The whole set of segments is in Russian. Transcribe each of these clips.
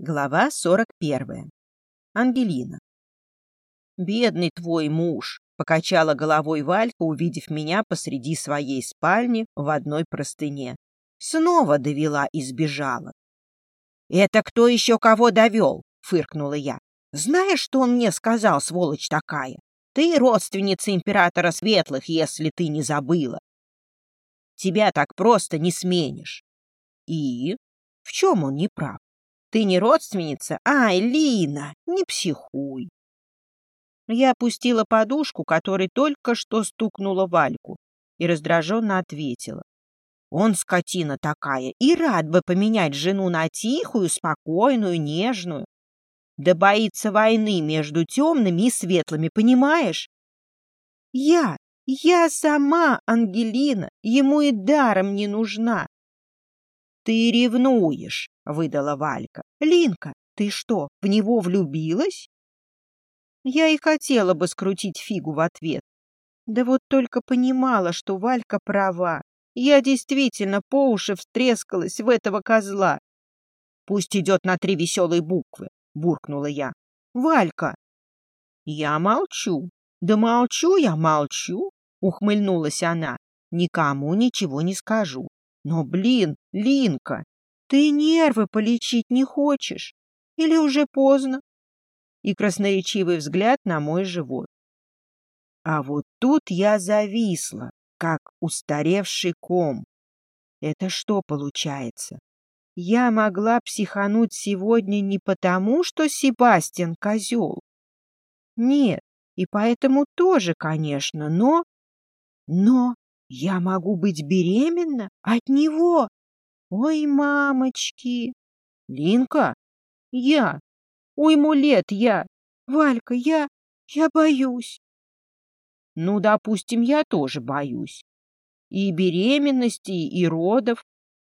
Глава 41. Ангелина. «Бедный твой муж!» — покачала головой Валька, увидев меня посреди своей спальни в одной простыне. Снова довела и сбежала. «Это кто еще кого довел?» — фыркнула я. «Знаешь, что он мне сказал, сволочь такая? Ты родственница императора Светлых, если ты не забыла. Тебя так просто не сменишь». «И? В чем он не прав?» Ты не родственница? Ай, Лина, не психуй. Я опустила подушку, которой только что стукнула Вальку, и раздраженно ответила. Он скотина такая, и рад бы поменять жену на тихую, спокойную, нежную. Да боится войны между темными и светлыми, понимаешь? Я, я сама, Ангелина, ему и даром не нужна. Ты ревнуешь, выдала Валька. Линка, ты что, в него влюбилась? Я и хотела бы скрутить фигу в ответ. Да вот только понимала, что Валька права. Я действительно по уши встрескалась в этого козла. Пусть идет на три веселые буквы, буркнула я. Валька! Я молчу. Да молчу я, молчу, ухмыльнулась она. Никому ничего не скажу. Но, блин, Линка, ты нервы полечить не хочешь? Или уже поздно? И красноречивый взгляд на мой живот. А вот тут я зависла, как устаревший ком. Это что получается? Я могла психануть сегодня не потому, что Себастьян козел. Нет, и поэтому тоже, конечно, но... Но я могу быть беременна от него. Ой, мамочки! Линка? Я. Уйму лет я. Валька, я... я боюсь. Ну, допустим, я тоже боюсь. И беременности, и родов.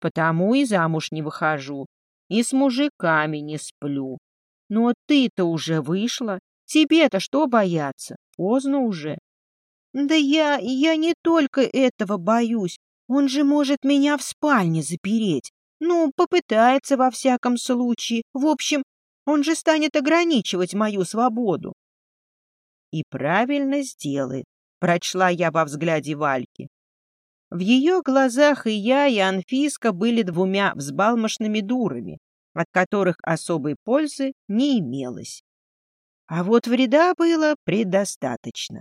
Потому и замуж не выхожу. И с мужиками не сплю. Но ты-то уже вышла. Тебе-то что бояться? Поздно уже. Да я... я не только этого боюсь. Он же может меня в спальне запереть. Ну, попытается во всяком случае. В общем, он же станет ограничивать мою свободу. И правильно сделает, прочла я во взгляде Вальки. В ее глазах и я, и Анфиска были двумя взбалмошными дурами, от которых особой пользы не имелось. А вот вреда было предостаточно.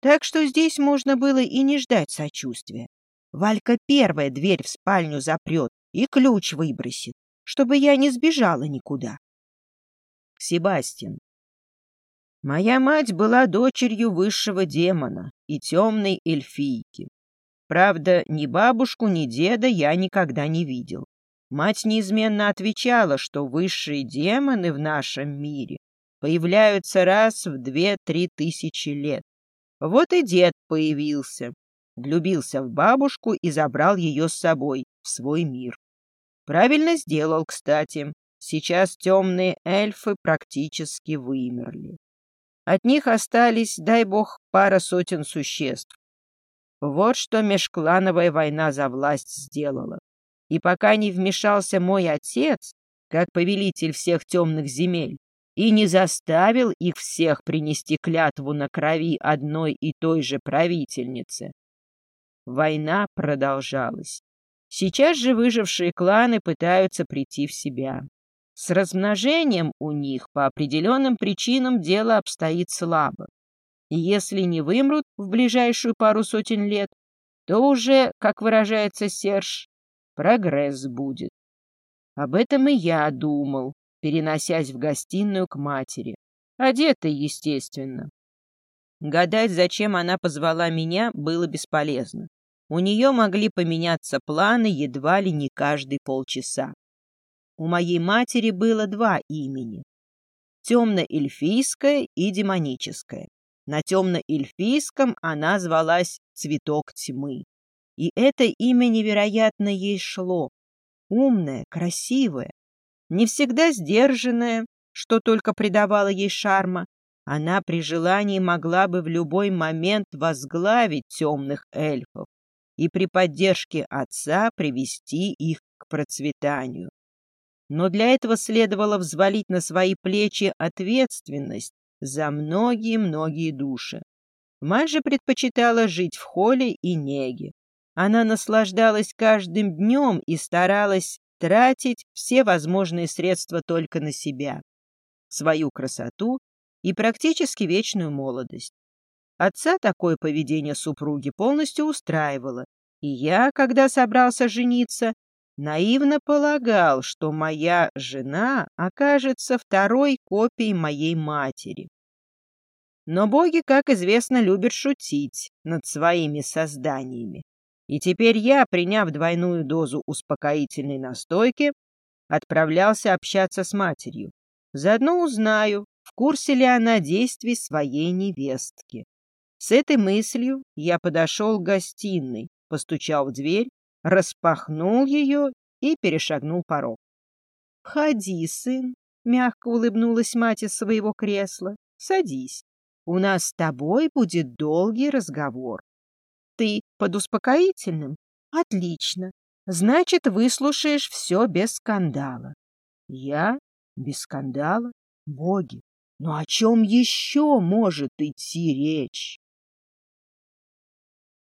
Так что здесь можно было и не ждать сочувствия. Валька первая дверь в спальню запрет и ключ выбросит, чтобы я не сбежала никуда. Себастьян. Моя мать была дочерью высшего демона и темной эльфийки. Правда, ни бабушку, ни деда я никогда не видел. Мать неизменно отвечала, что высшие демоны в нашем мире появляются раз в две-три тысячи лет. Вот и дед появился, влюбился в бабушку и забрал ее с собой в свой мир. Правильно сделал, кстати. Сейчас темные эльфы практически вымерли. От них остались, дай бог, пара сотен существ. Вот что межклановая война за власть сделала. И пока не вмешался мой отец, как повелитель всех темных земель, и не заставил их всех принести клятву на крови одной и той же правительницы, Война продолжалась. Сейчас же выжившие кланы пытаются прийти в себя. С размножением у них по определенным причинам дело обстоит слабо. И если не вымрут в ближайшую пару сотен лет, то уже, как выражается Серж, прогресс будет. Об этом и я думал, переносясь в гостиную к матери. Одетый, естественно. Гадать, зачем она позвала меня, было бесполезно. У нее могли поменяться планы едва ли не каждые полчаса. У моей матери было два имени — темно-эльфийское и демоническое. На темно-эльфийском она звалась «Цветок тьмы». И это имя невероятно ей шло. Умное, красивое, не всегда сдержанное, что только придавало ей шарма, она при желании могла бы в любой момент возглавить темных эльфов и при поддержке отца привести их к процветанию. но для этого следовало взвалить на свои плечи ответственность за многие-многие души. Мать же предпочитала жить в холле и неге. Она наслаждалась каждым днем и старалась тратить все возможные средства только на себя, свою красоту и практически вечную молодость. Отца такое поведение супруги полностью устраивало, и я, когда собрался жениться, наивно полагал, что моя жена окажется второй копией моей матери. Но боги, как известно, любят шутить над своими созданиями. И теперь я, приняв двойную дозу успокоительной настойки, отправлялся общаться с матерью. Заодно узнаю, в курсе ли она действий своей невестки. С этой мыслью я подошел к гостиной, постучал в дверь, распахнул ее и перешагнул порог. — Входи, сын, — мягко улыбнулась мать из своего кресла. — Садись. У нас с тобой будет долгий разговор. Ты под успокоительным? Отлично. Значит, выслушаешь все без скандала. Я? Без скандала? Боги, но о чем еще может идти речь?